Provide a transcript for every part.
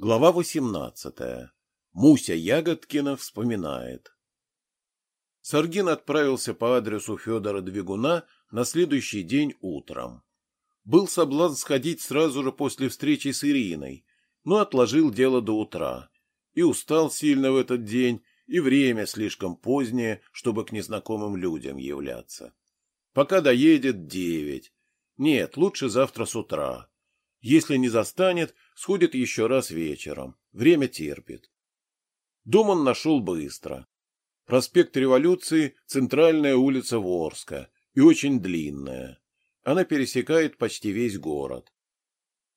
Глава 18. Муся Ягодкина вспоминает. Саргин отправился по адресу Федора Двигуна на следующий день утром. Был соблазн сходить сразу же после встречи с Ириной, но отложил дело до утра. И устал сильно в этот день, и время слишком позднее, чтобы к незнакомым людям являться. Пока доедет девять. Нет, лучше завтра с утра. Если не застанет, сходит еще раз вечером. Время терпит. Дом он нашел быстро. Проспект Революции – центральная улица Ворска и очень длинная. Она пересекает почти весь город.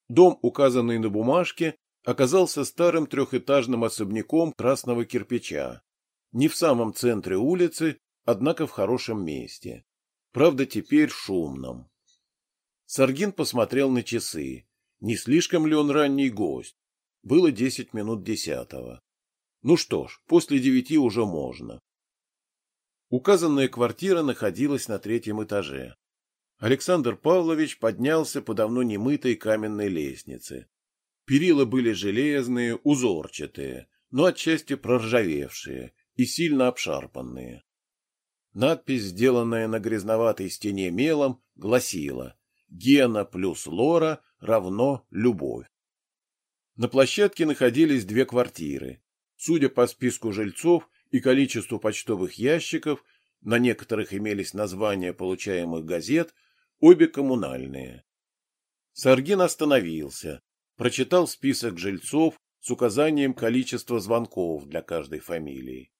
Дом, указанный на бумажке, оказался старым трехэтажным особняком красного кирпича. Не в самом центре улицы, однако в хорошем месте. Правда, теперь шумном. Саргин посмотрел на часы. Не слишком ли он ранний гость? Было десять минут десятого. Ну что ж, после девяти уже можно. Указанная квартира находилась на третьем этаже. Александр Павлович поднялся по давно немытой каменной лестнице. Перила были железные, узорчатые, но отчасти проржавевшие и сильно обшарпанные. Надпись, сделанная на грязноватой стене мелом, гласила «Гена плюс Лора равно любовь. На площадке находились две квартиры. Судя по списку жильцов и количеству почтовых ящиков, на некоторых имелись названия получаемых газет, обе коммунальные. Саргин остановился, прочитал список жильцов с указанием количества звонков для каждой фамилии.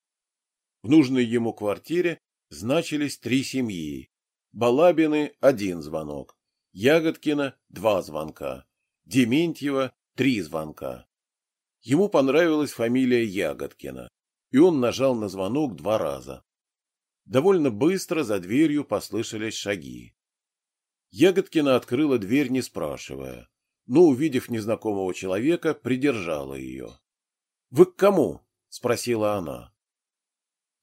В нужной ему квартире значились три семьи. Балабины – один звонок, Ягодкина – два звонка, Дементьева – три звонка. Ему понравилась фамилия Ягодкина, и он нажал на звонок два раза. Довольно быстро за дверью послышались шаги. Ягодкина открыла дверь, не спрашивая, но, увидев незнакомого человека, придержала ее. — Вы к кому? — спросила она.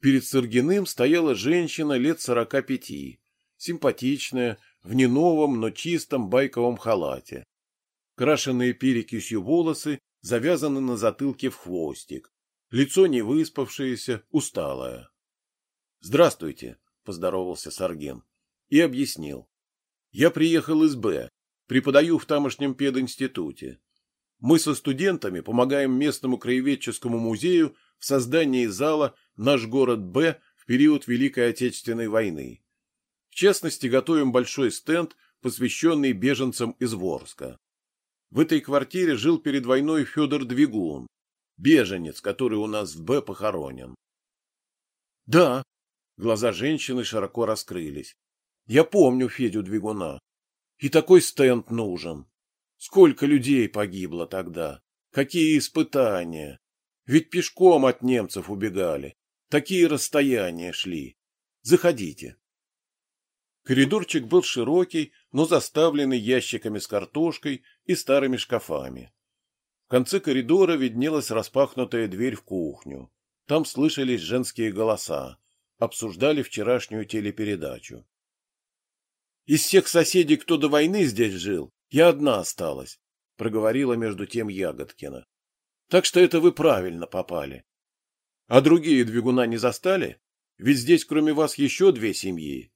Перед Сыргиным стояла женщина лет сорока пяти, симпатичная, в не новом, но чистом байковом халате. Крашеные перекисью волосы завязаны на затылке в хвостик. Лицо не выспавшееся, усталое. «Здравствуйте», — поздоровался Сарген и объяснил. «Я приехал из Б, преподаю в тамошнем пединституте. Мы со студентами помогаем местному краеведческому музею в создании зала «Наш город Б» в период Великой Отечественной войны частности, готовим большой стенд, посвященный беженцам из Ворска. В этой квартире жил перед войной Федор Двигун, беженец, который у нас в Б похоронен. Да, глаза женщины широко раскрылись. Я помню Федю Двигуна. И такой стенд нужен. Сколько людей погибло тогда. Какие испытания. Ведь пешком от немцев убегали. Такие расстояния шли. Заходите. Коридорчик был широкий, но заставленный ящиками с картошкой и старыми шкафами. В конце коридора виднелась распахнутая дверь в кухню. Там слышались женские голоса, обсуждали вчерашнюю телепередачу. «Из всех соседей, кто до войны здесь жил, я одна осталась», — проговорила между тем Ягодкина. «Так что это вы правильно попали. А другие двигуна не застали? Ведь здесь кроме вас еще две семьи.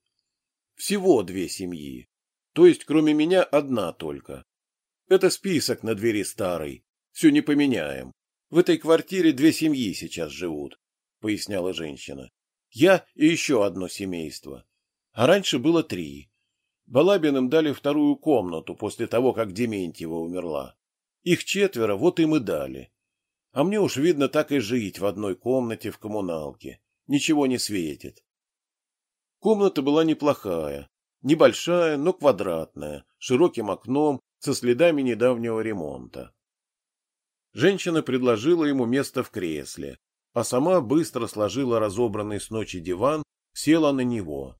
Всего две семьи. То есть, кроме меня, одна только. Это список на двери старый. Все не поменяем. В этой квартире две семьи сейчас живут, — поясняла женщина. Я и еще одно семейство. А раньше было три. Балабиным дали вторую комнату после того, как Дементьева умерла. Их четверо, вот им и дали. А мне уж, видно, так и жить в одной комнате в коммуналке. Ничего не светит. Комната была неплохая, небольшая, но квадратная, широким окном, со следами недавнего ремонта. Женщина предложила ему место в кресле, а сама быстро сложила разобранный с ночи диван, села на него.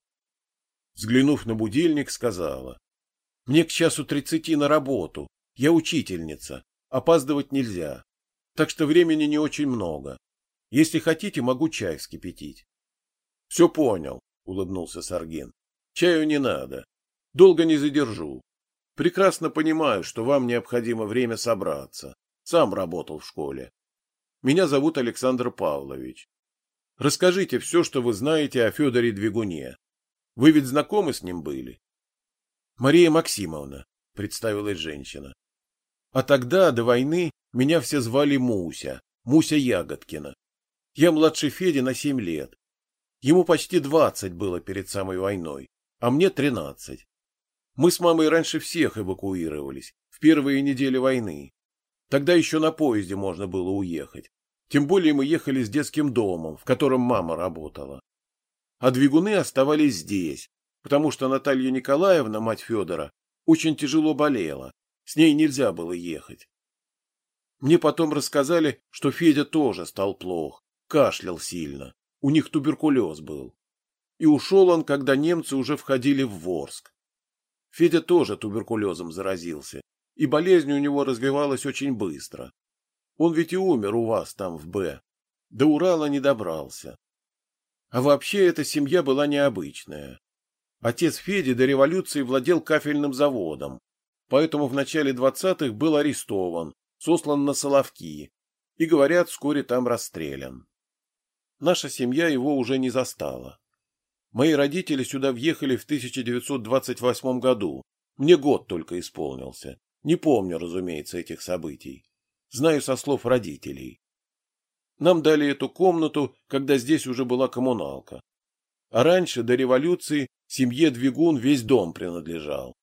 Взглянув на будильник, сказала. — Мне к часу тридцати на работу. Я учительница. Опаздывать нельзя. Так что времени не очень много. Если хотите, могу чай вскипятить. — Все понял, — улыбнулся Сарген. — Чаю не надо. Долго не задержу. Прекрасно понимаю, что вам необходимо время собраться. Сам работал в школе. Меня зовут Александр Павлович. Расскажите все, что вы знаете о Федоре Двигуне. Вы ведь знакомы с ним были? Мария Максимовна, представилась женщина. А тогда, до войны, меня все звали Муся, Муся Ягодкина. Я младше Феди на семь лет. Ему почти двадцать было перед самой войной, а мне тринадцать. Мы с мамой раньше всех эвакуировались, в первые недели войны. Тогда еще на поезде можно было уехать. Тем более мы ехали с детским домом, в котором мама работала. А двигуны оставались здесь, потому что Наталья Николаевна, мать Федора, очень тяжело болела. С ней нельзя было ехать. Мне потом рассказали, что Федя тоже стал плох, кашлял сильно. У них туберкулез был. И ушел он, когда немцы уже входили в Ворск. Федя тоже туберкулезом заразился, и болезнь у него развивалась очень быстро. Он ведь и умер у вас там в Б. До Урала не добрался. А вообще эта семья была необычная. Отец Феди до революции владел кафельным заводом, поэтому в начале двадцатых был арестован, сослан на Соловки и, говорят, вскоре там расстрелян. Наша семья его уже не застала. Мои родители сюда въехали в 1928 году. Мне год только исполнился. Не помню, разумеется, этих событий. Знаю со слов родителей. Нам дали эту комнату, когда здесь уже была коммуналка. А раньше, до революции, семье Двигун весь дом принадлежал.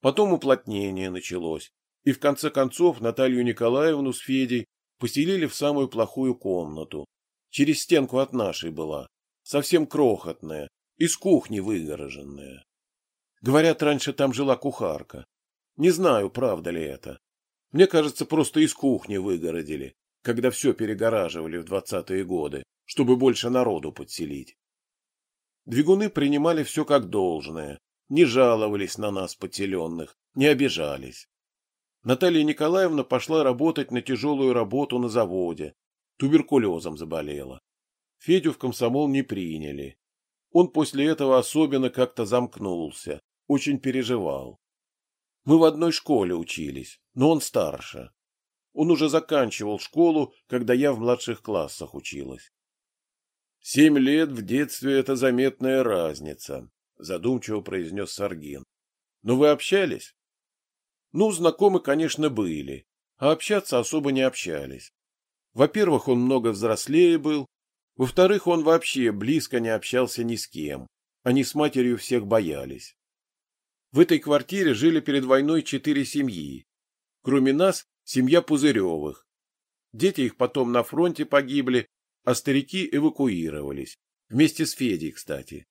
Потом уплотнение началось, и в конце концов Наталью Николаевну с Федей поселили в самую плохую комнату. Через стенку от нашей была, совсем крохотная, из кухни выгороженная. Говорят, раньше там жила кухарка. Не знаю, правда ли это. Мне кажется, просто из кухни выгородили, когда все перегораживали в двадцатые годы, чтобы больше народу подселить. Двигуны принимали все как должное, не жаловались на нас, подселенных, не обижались. Наталья Николаевна пошла работать на тяжелую работу на заводе, туберкулезом заболела. Федю в комсомол не приняли. Он после этого особенно как-то замкнулся, очень переживал. Мы в одной школе учились, но он старше. Он уже заканчивал школу, когда я в младших классах училась. Семь лет в детстве — это заметная разница, — задумчиво произнес Саргин. Но вы общались? Ну, знакомы, конечно, были, а общаться особо не общались. Во-первых, он много взрослее был, во-вторых, он вообще близко не общался ни с кем. Они с матерью всех боялись. В этой квартире жили перед войной четыре семьи. Кроме нас, семья Пузыревых. Дети их потом на фронте погибли, а старики эвакуировались. Вместе с Федей, кстати.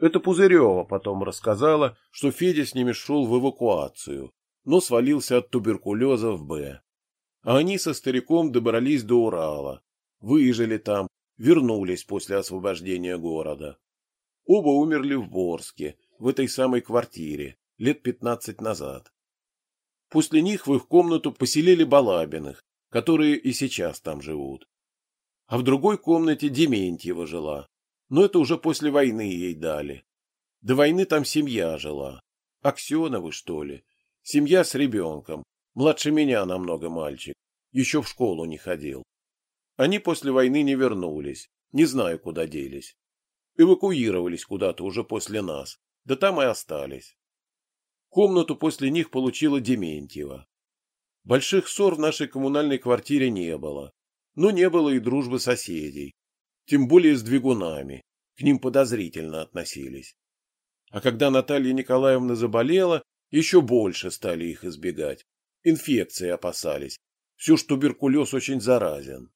Это Пузырева потом рассказала, что Федя с ними шел в эвакуацию, но свалился от туберкулеза в Б. А они со стариком добрались до Урала, выжили там, вернулись после освобождения города. Оба умерли в Борске, в этой самой квартире, лет пятнадцать назад. После них в их комнату поселили Балабиных, которые и сейчас там живут. А в другой комнате Дементьева жила, но это уже после войны ей дали. До войны там семья жила. Аксеновы, что ли? Семья с ребенком. Младше меня намного мальчик. Еще в школу не ходил. Они после войны не вернулись, не знаю, куда делись. Эвакуировались куда-то уже после нас, да там и остались. Комнату после них получила Дементьева. Больших ссор в нашей коммунальной квартире не было, но не было и дружбы соседей, тем более с двигунами, к ним подозрительно относились. А когда Наталья Николаевна заболела, еще больше стали их избегать. Инфекции опасались. Все ж туберкулез очень заразен.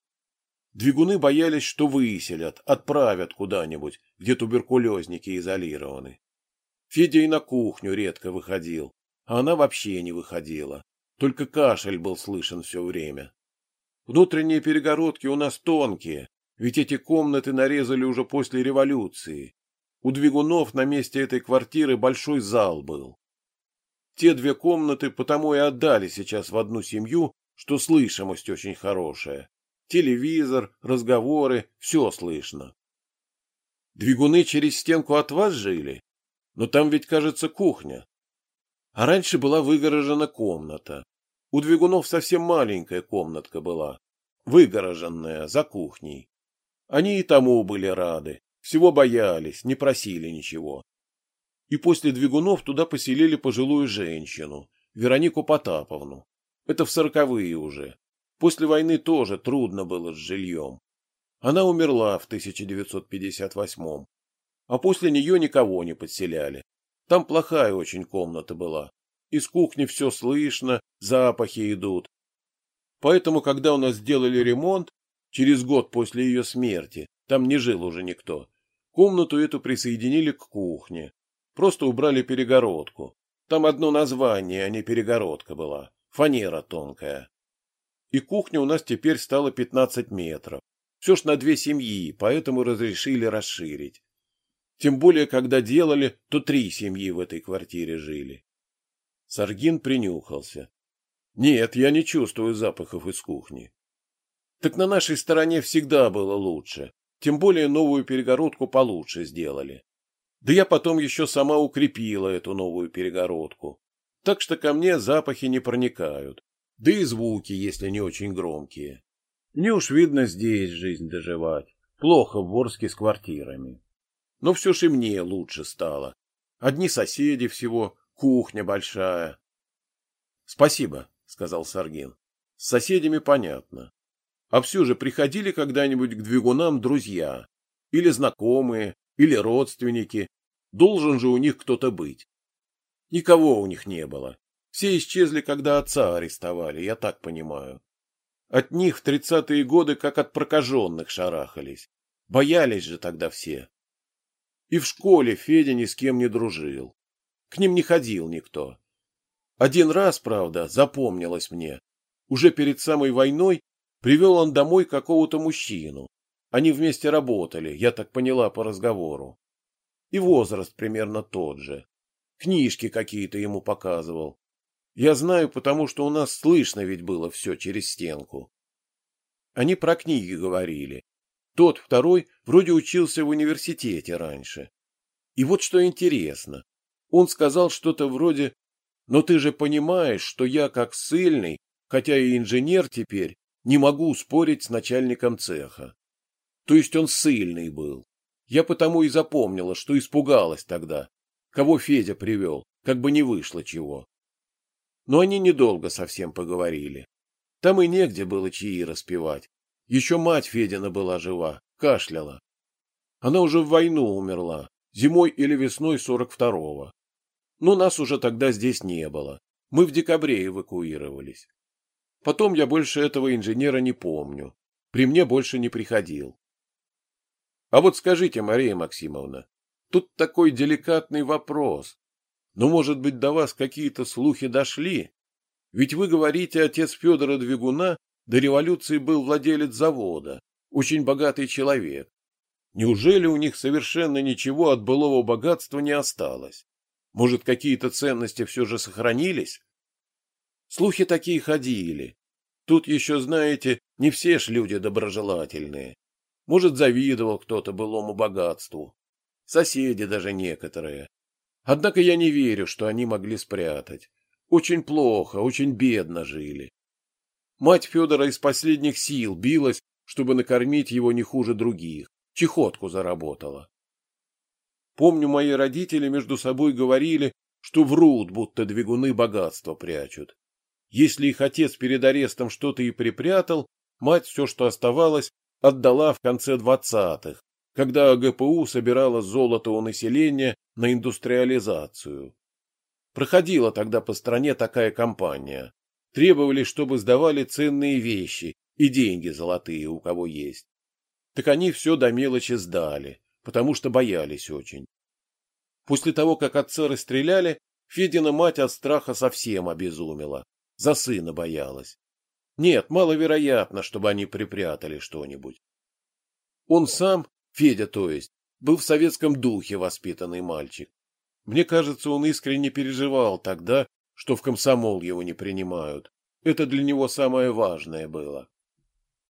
Двигуны боялись, что выселят, отправят куда-нибудь, где туберкулезники изолированы. Федя и на кухню редко выходил, а она вообще не выходила. Только кашель был слышен все время. Внутренние перегородки у нас тонкие, ведь эти комнаты нарезали уже после революции. У двигунов на месте этой квартиры большой зал был. Те две комнаты потому и отдали сейчас в одну семью, что слышимость очень хорошая. Телевизор, разговоры, все слышно. Двигуны через стенку от вас жили? Но там ведь, кажется, кухня. А раньше была выгорожена комната. У Двигунов совсем маленькая комнатка была, выгороженная, за кухней. Они и тому были рады, всего боялись, не просили ничего. И после Двигунов туда поселили пожилую женщину, Веронику Потаповну. Это в сороковые уже. После войны тоже трудно было с жильем. Она умерла в 1958-м. А после нее никого не подселяли. Там плохая очень комната была. Из кухни все слышно, запахи идут. Поэтому, когда у нас сделали ремонт, через год после ее смерти, там не жил уже никто, комнату эту присоединили к кухне. Просто убрали перегородку. Там одно название, а не перегородка была. Фанера тонкая. И кухня у нас теперь стала 15 метров. Все ж на две семьи, поэтому разрешили расширить. Тем более, когда делали, то три семьи в этой квартире жили. Саргин принюхался. Нет, я не чувствую запахов из кухни. Так на нашей стороне всегда было лучше. Тем более новую перегородку получше сделали. Да я потом еще сама укрепила эту новую перегородку. Так что ко мне запахи не проникают. Да и звуки, если не очень громкие. Мне уж видно здесь жизнь доживать. Плохо в Ворске с квартирами. Но все же мне лучше стало. Одни соседи всего, кухня большая. — Спасибо, — сказал Саргин. — С соседями понятно. А все же приходили когда-нибудь к двигунам друзья, или знакомые, или родственники, Должен же у них кто-то быть. Никого у них не было. Все исчезли, когда отца арестовали, я так понимаю. От них в тридцатые годы как от прокаженных шарахались. Боялись же тогда все. И в школе Федя ни с кем не дружил. К ним не ходил никто. Один раз, правда, запомнилось мне. Уже перед самой войной привел он домой какого-то мужчину. Они вместе работали, я так поняла по разговору. И возраст примерно тот же. Книжки какие-то ему показывал. Я знаю, потому что у нас слышно ведь было все через стенку. Они про книги говорили. Тот второй вроде учился в университете раньше. И вот что интересно. Он сказал что-то вроде «Но ты же понимаешь, что я как сильный, хотя и инженер теперь, не могу спорить с начальником цеха». То есть он сильный был. Я потому и запомнила, что испугалась тогда, кого Федя привел, как бы не вышло чего. Но они недолго совсем поговорили. Там и негде было чаи распевать. Еще мать Федина была жива, кашляла. Она уже в войну умерла, зимой или весной сорок второго. Но нас уже тогда здесь не было. Мы в декабре эвакуировались. Потом я больше этого инженера не помню. При мне больше не приходил. А вот скажите, Мария Максимовна, тут такой деликатный вопрос. Ну, может быть, до вас какие-то слухи дошли? Ведь вы говорите, отец Федора Двигуна до революции был владелец завода, очень богатый человек. Неужели у них совершенно ничего от былого богатства не осталось? Может, какие-то ценности все же сохранились? Слухи такие ходили. Тут еще, знаете, не все ж люди доброжелательные. Может, завидовал кто-то былому богатству. Соседи даже некоторые. Однако я не верю, что они могли спрятать. Очень плохо, очень бедно жили. Мать Федора из последних сил билась, чтобы накормить его не хуже других. Чехотку заработала. Помню, мои родители между собой говорили, что врут, будто двигуны богатство прячут. Если их отец перед арестом что-то и припрятал, мать все, что оставалось, отдала в конце двадцатых, когда АГПУ собирала золото у населения на индустриализацию. Проходила тогда по стране такая кампания. Требовали, чтобы сдавали ценные вещи и деньги золотые у кого есть. Так они все до мелочи сдали, потому что боялись очень. После того, как отца расстреляли, Федина мать от страха совсем обезумела. За сына боялась. Нет, маловероятно, чтобы они припрятали что-нибудь. Он сам, Федя то есть, был в советском духе воспитанный мальчик. Мне кажется, он искренне переживал тогда, что в комсомол его не принимают. Это для него самое важное было.